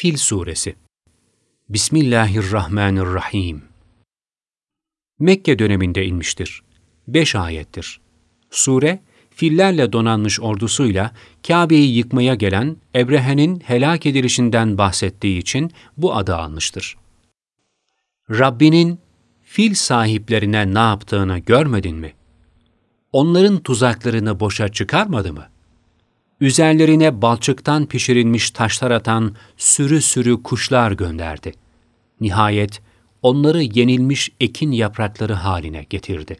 Fil Suresi Bismillahirrahmanirrahim Mekke döneminde inmiştir. Beş ayettir. Sure, fillerle donanmış ordusuyla Kabe'yi yıkmaya gelen Ebrehe'nin helak edilişinden bahsettiği için bu adı almıştır. Rabbinin fil sahiplerine ne yaptığını görmedin mi? Onların tuzaklarını boşa çıkarmadı mı? Üzerlerine balçıktan pişirilmiş taşlar atan sürü sürü kuşlar gönderdi. Nihayet onları yenilmiş ekin yaprakları haline getirdi.